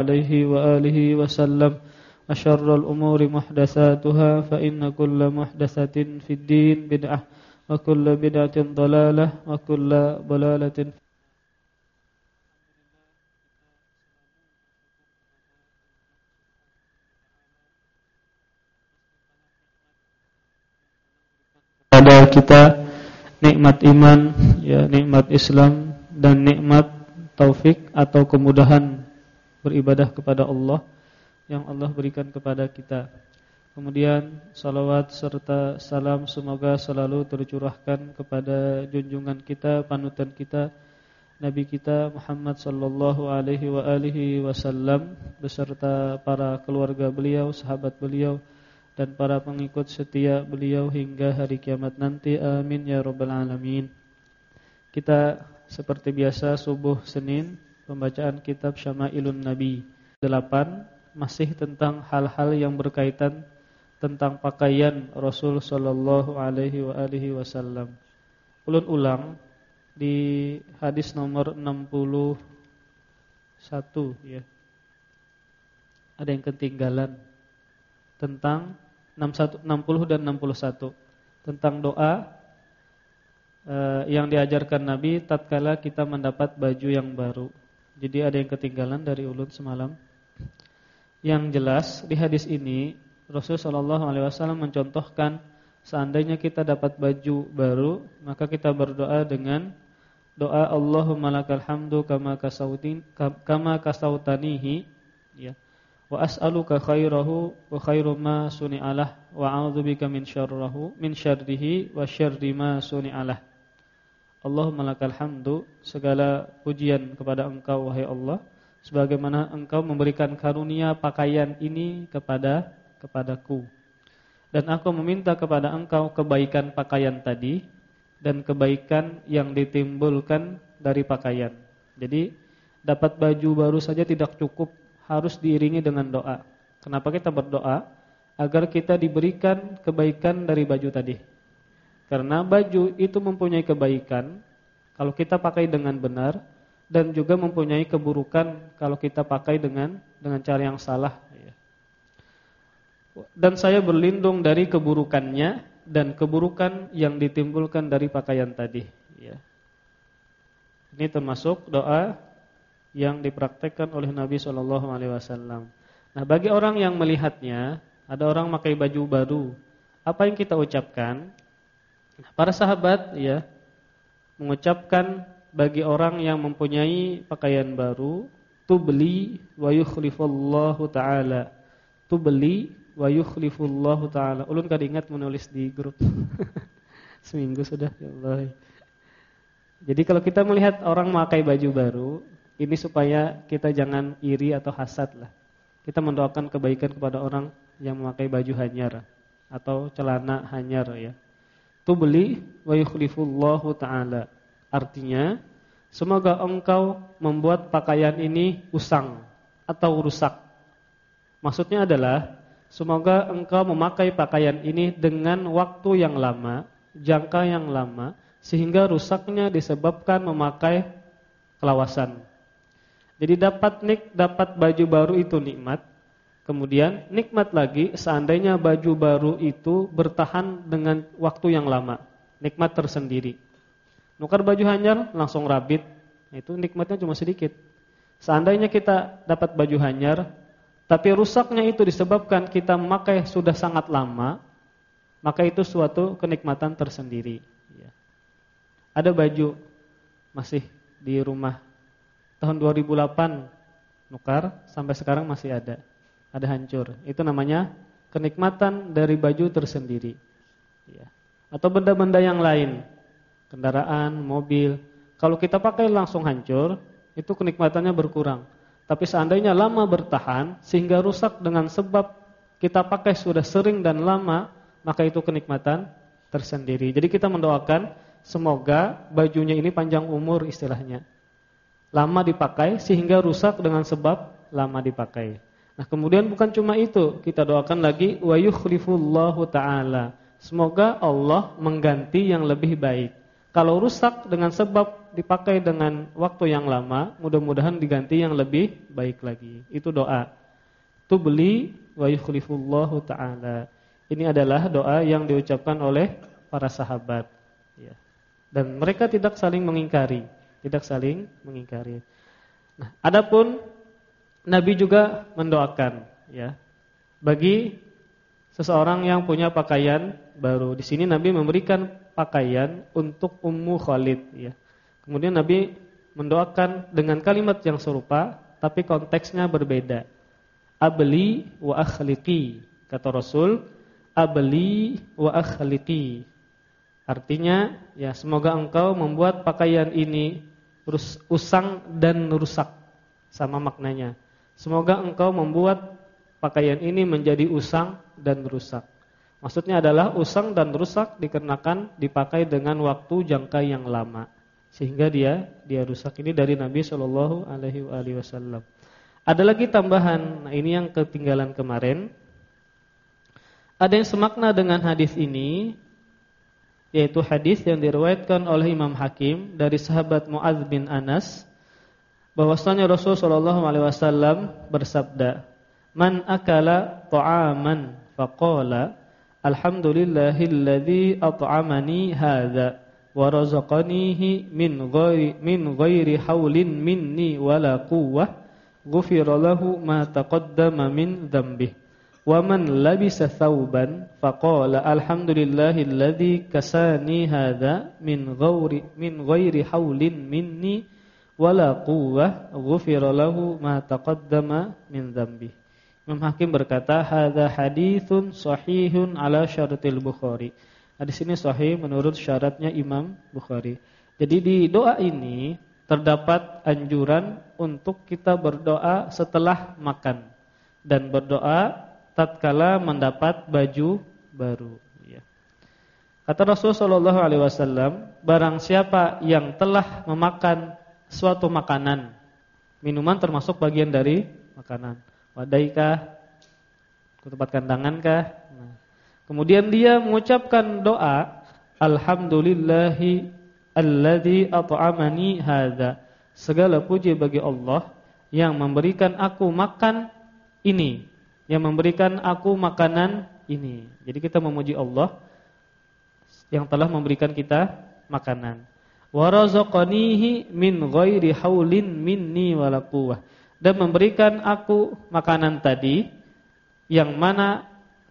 عليه وآله وسلم أشر الأمور محدثاتها فإن كل محدثة في الدين بدعة وكل بدعة ضلالة وكل ضلالة pada kita nikmat iman, ya nikmat Islam dan nikmat taufik atau kemudahan beribadah kepada Allah yang Allah berikan kepada kita. Kemudian salawat serta salam semoga selalu tercurahkan kepada junjungan kita, panutan kita, Nabi kita Muhammad sallallahu alaihi wa alihi wasallam beserta para keluarga beliau, sahabat beliau dan para pengikut setia beliau hingga hari kiamat nanti. Amin ya rabbal alamin. Kita seperti biasa subuh Senin pembacaan kitab Syama'ilun Nabi 8 masih tentang hal-hal yang berkaitan tentang pakaian Rasul sallallahu alaihi wa alihi wasallam. Ulun ulang di hadis nomor 61 ya. Ada yang ketinggalan tentang 60 dan 61 tentang doa eh, yang diajarkan Nabi tatkala kita mendapat baju yang baru. Jadi ada yang ketinggalan dari ulun semalam. Yang jelas di hadis ini Rasulullah Shallallahu Alaihi Wasallam mencontohkan seandainya kita dapat baju baru, maka kita berdoa dengan doa Allahumma lakal hamdu kama kasautin kama kasautanihi ya. Wa as'aluka khairahu wa khairu ma suni'alah wa a'udzubika min syarrahu min syarrihi wa syarri ma suni'alah. Allahumma lakal hamdu segala pujian kepada Engkau wahai Allah sebagaimana Engkau memberikan karunia pakaian ini kepada kepadaku dan aku meminta kepada Engkau kebaikan pakaian tadi dan kebaikan yang ditimbulkan dari pakaian. Jadi dapat baju baru saja tidak cukup, harus diiringi dengan doa. Kenapa kita berdoa? Agar kita diberikan kebaikan dari baju tadi. Karena baju itu mempunyai kebaikan kalau kita pakai dengan benar dan juga mempunyai keburukan kalau kita pakai dengan dengan cara yang salah. Dan saya berlindung dari keburukannya dan keburukan yang ditimbulkan dari pakaian tadi. Ini termasuk doa yang dipraktekkan oleh Nabi Shallallahu Alaihi Wasallam. Nah, bagi orang yang melihatnya, ada orang pakai baju baru, apa yang kita ucapkan? Para sahabat ya mengucapkan bagi orang yang mempunyai pakaian baru, tubli wa yukhlifullahu taala. Tubli wa yukhlifullahu taala. Ulun kada ingat menulis di grup. Seminggu sudah ya Allah. Jadi kalau kita melihat orang memakai baju baru, ini supaya kita jangan iri atau hasad lah. Kita mendoakan kebaikan kepada orang yang memakai baju hanyar atau celana hanyar ya tubli wa yukhlifullahu taala. Artinya, semoga engkau membuat pakaian ini usang atau rusak. Maksudnya adalah semoga engkau memakai pakaian ini dengan waktu yang lama, jangka yang lama sehingga rusaknya disebabkan memakai kelawasan. Jadi dapat nik dapat baju baru itu nikmat, Kemudian nikmat lagi seandainya baju baru itu bertahan dengan waktu yang lama. Nikmat tersendiri. Nukar baju hanyar langsung rabit. Itu nikmatnya cuma sedikit. Seandainya kita dapat baju hanyar tapi rusaknya itu disebabkan kita memakai sudah sangat lama, maka itu suatu kenikmatan tersendiri. Ya. Ada baju masih di rumah tahun 2008 nukar sampai sekarang masih ada ada hancur. Itu namanya kenikmatan dari baju tersendiri. Ya. Atau benda-benda yang lain, kendaraan, mobil. Kalau kita pakai langsung hancur, itu kenikmatannya berkurang. Tapi seandainya lama bertahan sehingga rusak dengan sebab kita pakai sudah sering dan lama, maka itu kenikmatan tersendiri. Jadi kita mendoakan semoga bajunya ini panjang umur istilahnya. Lama dipakai sehingga rusak dengan sebab lama dipakai. Nah, kemudian bukan cuma itu, kita doakan lagi wa yukhlifullahu taala. Semoga Allah mengganti yang lebih baik. Kalau rusak dengan sebab dipakai dengan waktu yang lama, mudah-mudahan diganti yang lebih baik lagi. Itu doa. Tubli wa yukhlifullahu taala. Ini adalah doa yang diucapkan oleh para sahabat, ya. Dan mereka tidak saling mengingkari, tidak saling mengingkari. Nah, adapun Nabi juga mendoakan, ya. Bagi seseorang yang punya pakaian baru. Di sini Nabi memberikan pakaian untuk Ummu Khalid ya. Kemudian Nabi mendoakan dengan kalimat yang serupa tapi konteksnya berbeda. Abli wa akhliqi kata Rasul, abli wa akhliqi. Artinya ya semoga engkau membuat pakaian ini usang dan rusak sama maknanya. Semoga engkau membuat pakaian ini menjadi usang dan rusak. Maksudnya adalah usang dan rusak dikarenakan dipakai dengan waktu jangka yang lama sehingga dia dia rusak ini dari Nabi Shallallahu alaihi wasallam. Ada lagi tambahan, nah ini yang ketinggalan kemarin. Ada yang semakna dengan hadis ini yaitu hadis yang diriwayatkan oleh Imam Hakim dari sahabat Muadz bin Anas bahwasanya Rasul Shallallahu alaihi wasallam bersabda, "Man akala ta'aman faqala Alhamdulillahilladzi at'amani hadza wa razaqanihi min ghairi min ghairi haulin minni wala quwwah ghufira lahu ma taqaddama min dhanbihi wa man labisa thawban faqala alhamdulillahilladzi kasani hadza min ghairi min ghairi haulin minni wala quwwah ghufira lahu ma taqaddama min dhanbihi Imam Hakim berkata, "Hadza haditsun sahihun ala syaratil Bukhari." Hadis ini sahih menurut syaratnya Imam Bukhari. Jadi di doa ini terdapat anjuran untuk kita berdoa setelah makan dan berdoa tatkala mendapat baju baru ya. Kata Rasul sallallahu alaihi wasallam, barang siapa yang telah memakan suatu makanan, minuman termasuk bagian dari makanan Wadaikah? Kutempatkan tangankah? Nah. Kemudian dia mengucapkan doa, Alhamdulillahi alladzi at'amani hadza. Segala puji bagi Allah yang memberikan aku makan ini, yang memberikan aku makanan ini. Jadi kita memuji Allah yang telah memberikan kita makanan. Wa razaqanihi min ghairi haulin minni wala quwwah dan memberikan aku makanan tadi yang mana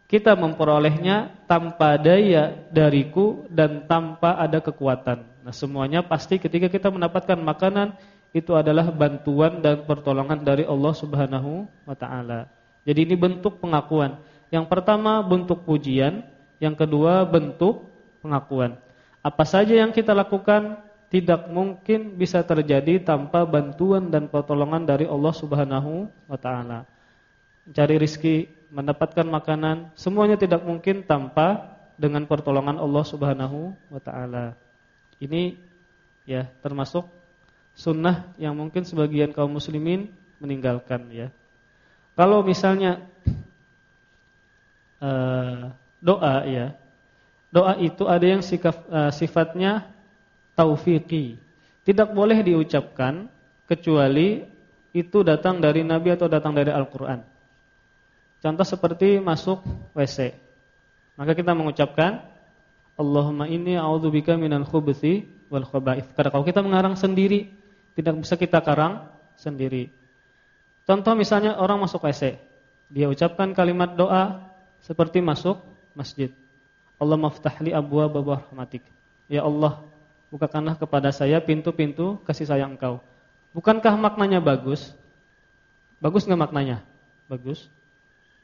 kita memperolehnya tanpa daya dariku dan tanpa ada kekuatan. Nah, semuanya pasti ketika kita mendapatkan makanan itu adalah bantuan dan pertolongan dari Allah Subhanahu wa taala. Jadi ini bentuk pengakuan. Yang pertama bentuk pujian, yang kedua bentuk pengakuan. Apa saja yang kita lakukan tidak mungkin bisa terjadi tanpa bantuan dan pertolongan dari Allah Subhanahu wa taala. Mencari rizki, mendapatkan makanan, semuanya tidak mungkin tanpa dengan pertolongan Allah Subhanahu wa taala. Ini ya termasuk sunnah yang mungkin sebagian kaum muslimin meninggalkan ya. Kalau misalnya uh, doa ya, doa itu ada yang sikap, uh, sifatnya taufiqi. Tidak boleh diucapkan kecuali itu datang dari Nabi atau datang dari Al-Qur'an. Contoh seperti masuk WC. Maka kita mengucapkan Allahumma inni a'udzubika minal khubuthi wal khaba'ith. Karena kalau kita mengarang sendiri, tidak bisa kita karang sendiri. Contoh misalnya orang masuk WC, dia ucapkan kalimat doa seperti masuk masjid. Allah maftahli abwaab rahmatik. Ya Allah, bukakanlah kepada saya pintu-pintu kasih sayang engkau. Bukankah maknanya bagus? Bagus nggak maknanya? Bagus.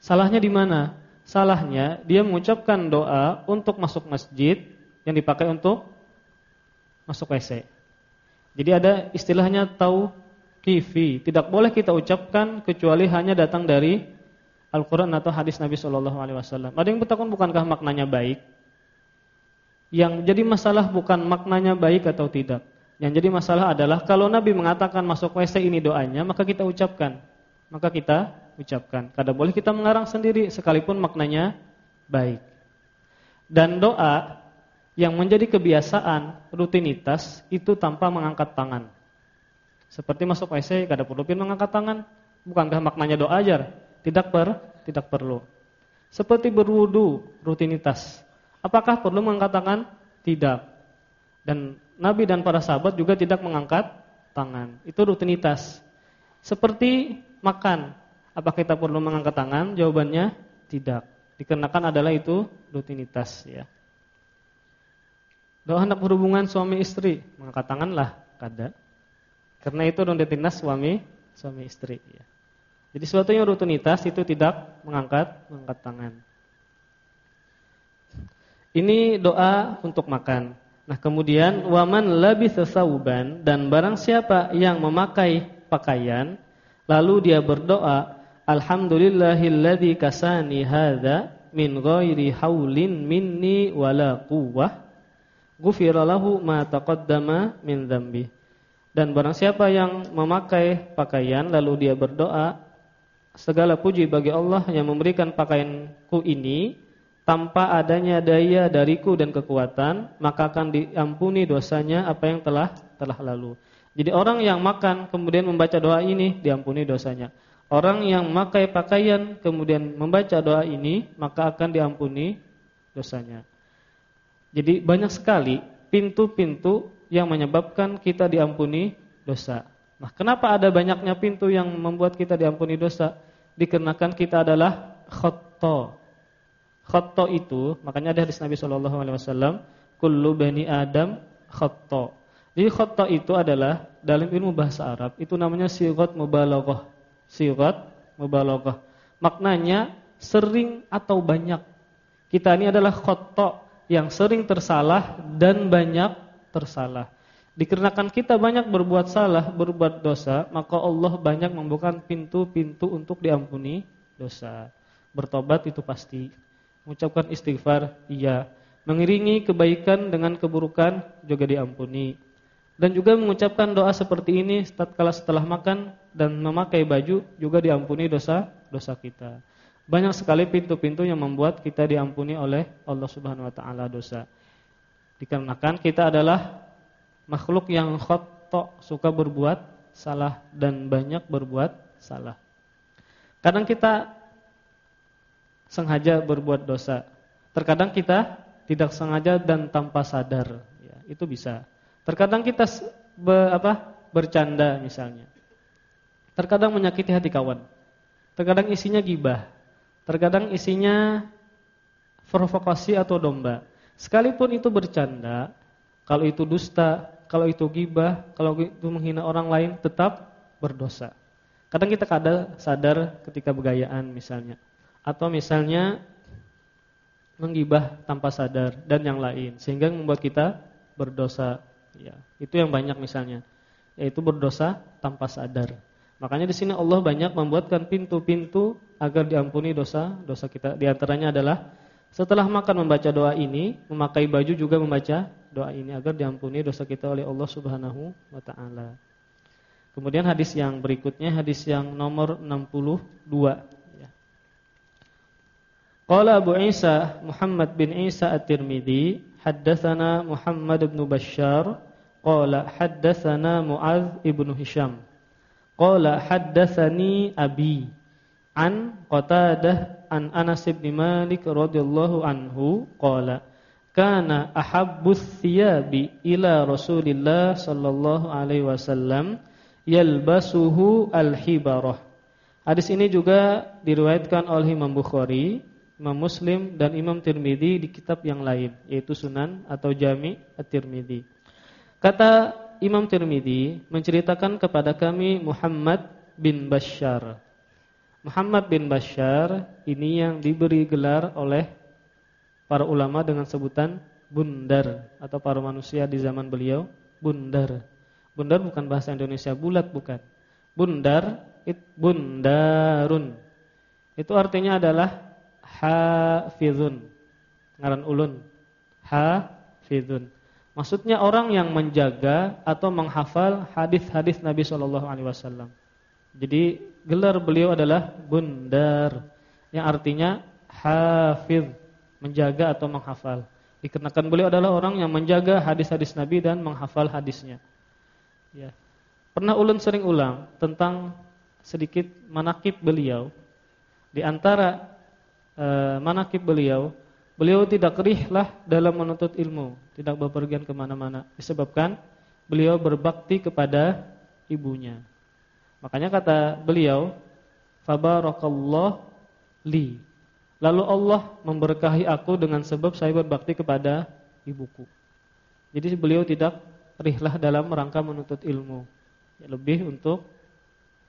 Salahnya di mana? Salahnya dia mengucapkan doa untuk masuk masjid yang dipakai untuk masuk WC. Jadi ada istilahnya tau kifi. Tidak boleh kita ucapkan kecuali hanya datang dari Al-Quran atau hadis Nabi Shallallahu Alaihi Wasallam. Ada yang bertakun bukankah maknanya baik? Yang jadi masalah bukan maknanya baik atau tidak. Yang jadi masalah adalah kalau Nabi mengatakan masuk WC ini doanya, maka kita ucapkan. Maka kita ucapkan. Kadang boleh kita mengarang sendiri sekalipun maknanya baik. Dan doa yang menjadi kebiasaan, rutinitas itu tanpa mengangkat tangan. Seperti masuk WC kada perlu pin mengangkat tangan, bukankah maknanya doa ajar? Tidak per, tidak perlu. Seperti berwudu, rutinitas. Apakah perlu mengangkat tangan? Tidak. Dan Nabi dan para sahabat juga tidak mengangkat tangan. Itu rutinitas. Seperti makan. Apakah kita perlu mengangkat tangan? Jawabannya tidak. Dikarenakan adalah itu rutinitas ya. Doa hendak berhubungan suami istri, mengangkat tanganlah, kada. Karena itu rutinitas suami suami istri ya. Jadi sesuatu yang rutinitas itu tidak mengangkat mengangkat tangan. Ini doa untuk makan. Nah, kemudian waman lebih sesauban dan barang siapa yang memakai pakaian lalu dia berdoa alhamdulillahilladzi kasani hadza min ghairi haulin minni wala quwwah ghufira lahu ma taqaddama min dzambi. Dan barang siapa yang memakai pakaian lalu dia berdoa, segala puji bagi Allah yang memberikan pakaianku ini tanpa adanya daya dariku dan kekuatan, maka akan diampuni dosanya apa yang telah telah lalu. Jadi orang yang makan kemudian membaca doa ini diampuni dosanya. Orang yang memakai pakaian kemudian membaca doa ini maka akan diampuni dosanya. Jadi banyak sekali pintu-pintu yang menyebabkan kita diampuni dosa. Nah, kenapa ada banyaknya pintu yang membuat kita diampuni dosa? Dikarenakan kita adalah khotta. Khotta itu, makanya ada hadis Nabi sallallahu alaihi wasallam, kullu bani Adam khotta. Jadi khotta itu adalah dalam ilmu bahasa Arab itu namanya sighat mubalaghah. Sighat mubalaghah. Maknanya sering atau banyak. Kita ini adalah khotta yang sering tersalah dan banyak tersalah. Dikarenakan kita banyak berbuat salah, berbuat dosa, maka Allah banyak membuka pintu-pintu untuk diampuni dosa. Bertobat itu pasti. Mengucapkan istighfar, iya. Mengiringi kebaikan dengan keburukan juga diampuni. Dan juga mengucapkan doa seperti ini tatkala setelah makan dan memakai baju juga diampuni dosa dosa kita. Banyak sekali pintu-pintu yang membuat kita diampuni oleh Allah Subhanahu wa taala dosa. Dikarenakan kita adalah makhluk yang khata, suka berbuat salah dan banyak berbuat salah. Kadang kita sengaja berbuat dosa. Terkadang kita tidak sengaja dan tanpa sadar, ya, itu bisa. Terkadang kita be, apa? bercanda misalnya. Terkadang menyakiti hati kawan. Terkadang isinya gibah. Terkadang isinya provokasi atau domba. Sekalipun itu bercanda, kalau itu dusta, kalau itu gibah, kalau itu menghina orang lain, tetap berdosa. Kadang kita kada sadar ketika begayaan misalnya. Atau misalnya menggibah tanpa sadar dan yang lain sehingga membuat kita berdosa ya itu yang banyak misalnya yaitu berdosa tanpa sadar Makanya di sini Allah banyak membuatkan pintu-pintu agar diampuni dosa-dosa kita. Di antaranya adalah setelah makan membaca doa ini, memakai baju juga membaca doa ini agar diampuni dosa kita oleh Allah Subhanahu wa taala. Kemudian hadis yang berikutnya hadis yang nomor 62 ya. Qala Abu Isa Muhammad bin Isa At-Tirmizi, haddatsana Muhammad bin Bashar, qala haddatsana Muadz ibnu Hisham. Qala haddatsani abi an Qatadah an Anas bin Malik radhiyallahu anhu qala kana ahabbus thiyabi ila Rasulillah sallallahu alaihi wasallam yalbasuhu al-hibarah. Hadis ini juga diriwayatkan oleh Imam Bukhari, Imam Muslim dan Imam Tirmizi di kitab yang lain yaitu Sunan atau Jami' At-Tirmizi. Kata Imam Tirmidzi menceritakan kepada kami Muhammad bin Bashar. Muhammad bin Bashar ini yang diberi gelar oleh para ulama dengan sebutan bundar atau para manusia di zaman beliau bundar. Bundar bukan bahasa Indonesia bulat bukan. Bundar it bundarun. Itu artinya adalah hafizun. Ngaran ulun. Hafizun. Maksudnya orang yang menjaga atau menghafal hadis-hadis Nabi Shallallahu alaihi wasallam. Jadi gelar beliau adalah bundar yang artinya hafiz, menjaga atau menghafal. Dikarenakan beliau adalah orang yang menjaga hadis-hadis Nabi dan menghafal hadisnya. Ya. Pernah ulun sering ulang tentang sedikit manakib beliau. Di antara uh, manakib beliau, beliau tidak kerihlah dalam menuntut ilmu, tidak bepergian ke mana-mana. Disebabkan beliau berbakti kepada ibunya. Makanya kata beliau, Fabarakallah li. Lalu Allah memberkahi aku dengan sebab saya berbakti kepada ibuku. Jadi beliau tidak rihlah dalam rangka menuntut ilmu. Lebih untuk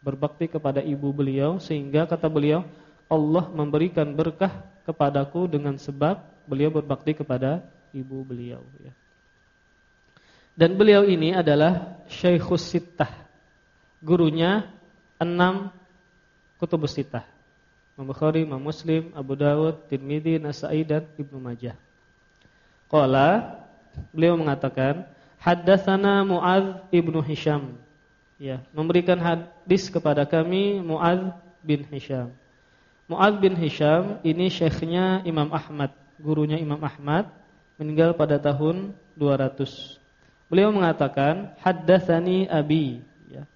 berbakti kepada ibu beliau sehingga kata beliau Allah memberikan berkah kepadaku dengan sebab beliau berbakti kepada ibu beliau ya. Dan beliau ini adalah Syekhus Sittah. Gurunya enam kutubus sittah. Imam Bukhari, Imam Muslim, Abu Dawud, Tirmidzi, Nasa'i dan Ibnu Majah. Qala beliau mengatakan, haddatsana Muadz ibnu Hisham. Ya, memberikan hadis kepada kami Muadz bin Hisham. Muadz bin Hisham ini syekhnya Imam Ahmad, gurunya Imam Ahmad, meninggal pada tahun 200. Beliau mengatakan, haddatsani abi, ya.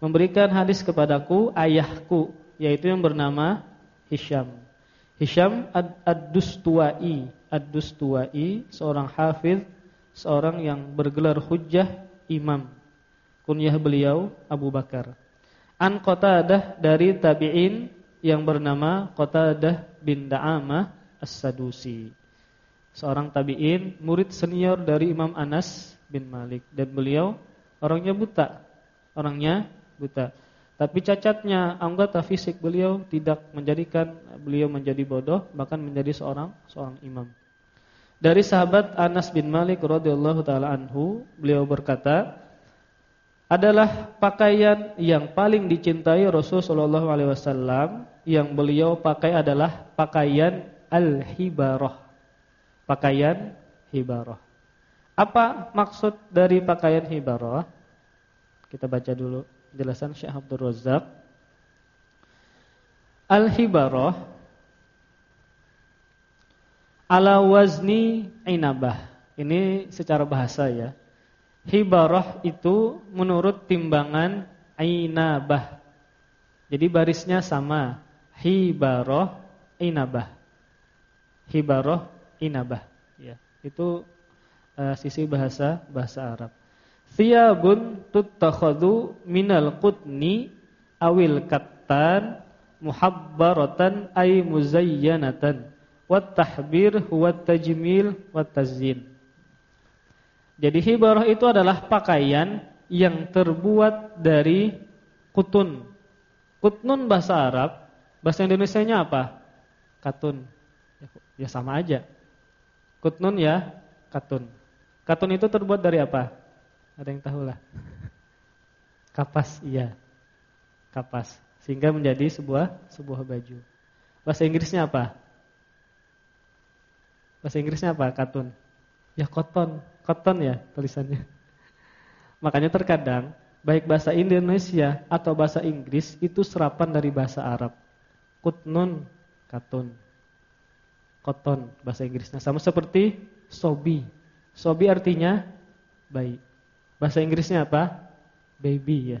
Memberikan hadis kepadaku ayahku yaitu yang bernama Hisham. Hisham Ad-Dustuai, Ad-Dustuai seorang hafiz, seorang yang bergelar hujjah imam. Kunyah beliau Abu Bakar. An Qatadah dari tabi'in yang bernama Qatadah bin Da'amah As-Sadusi. Seorang tabi'in, murid senior dari Imam Anas bin Malik dan beliau orangnya buta. Orangnya buta. Tapi cacatnya anggota fisik beliau tidak menjadikan beliau menjadi bodoh, bahkan menjadi seorang seorang imam. Dari sahabat Anas bin Malik radhiyallahu taala anhu, beliau berkata, adalah pakaian yang paling dicintai Rasul sallallahu alaihi wasallam yang beliau pakai adalah pakaian al-hibarah. Pakaian hibarah. Apa maksud dari pakaian hibarah? Kita baca dulu penjelasan Syekh Abdul Razak Al-hibarah ala wazni inabah. Ini secara bahasa ya. Hibarah itu menurut timbangan inabah. Jadi barisnya sama. Hibarah inabah. Hibarah inabah ya. Itu uh, sisi bahasa bahasa Arab. Thiyabun tuttakhadhu minal qutni awil kattan muhabbaratan ay muzayyanatan wat tahbir huwa tajmil wat tazyin. Jadi hibarah itu adalah pakaian yang terbuat dari kutun. Kutnun bahasa Arab, bahasa Indonesianya apa? Katun. Ya sama aja. Kutnun ya katun. Katun itu terbuat dari apa? Ada yang tahu lah. Kapas, iya. Kapas. Sehingga menjadi sebuah sebuah baju. Bahasa Inggrisnya apa? Bahasa Inggrisnya apa? Katun. Ya cotton, cotton ya tulisannya. Makanya terkadang baik bahasa Indonesia atau bahasa Inggris itu serapan dari bahasa Arab. Kutnun, katun. Cotton bahasa Inggrisnya sama seperti sobi. Sobi artinya baik. Bahasa Inggrisnya apa? Baby ya.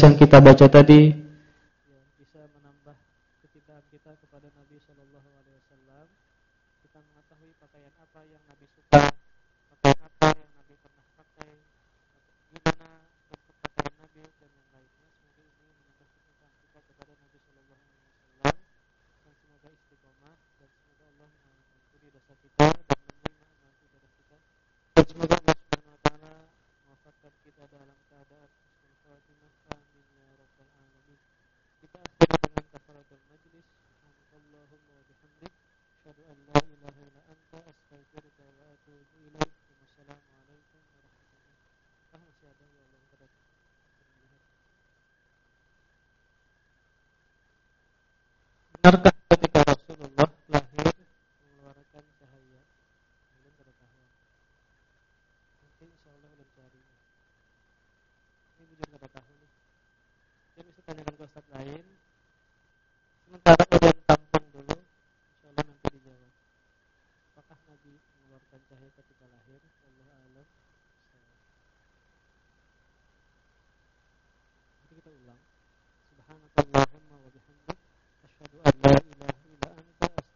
hadis yang kita baca tadi ya, bisa menambah kecintaan kita kepada Nabi Shallallahu Alaihi Wasallam. Kita mengetahui pakaian apa yang Nabi suka, pakaian apa yang Nabi pernah pakai, gimana bentuk pakaian Nabi dan yang lainnya. Semoga ini menambah kecintaan kita kepada Nabi Shallallahu Alaihi Wasallam dan semoga istiqomah dan semoga Allah mengampuni dosa kita dan menerima amal ibadah kita dan semoga Allah Subhanahu Wa Taala mewafatkan kita dalam keadaan Fatimah amin ya rabbal alamin. Kita akhiri dengan kafaratul majlis. Subhanallahumma wa bihamdik asyhadu an la ilaha illa anta astaghfiruka wa atubu ilaik. Wassalamualaikum warahmatullahi wabarakatuh. Ah, masih ada ya Allah pada Benarkah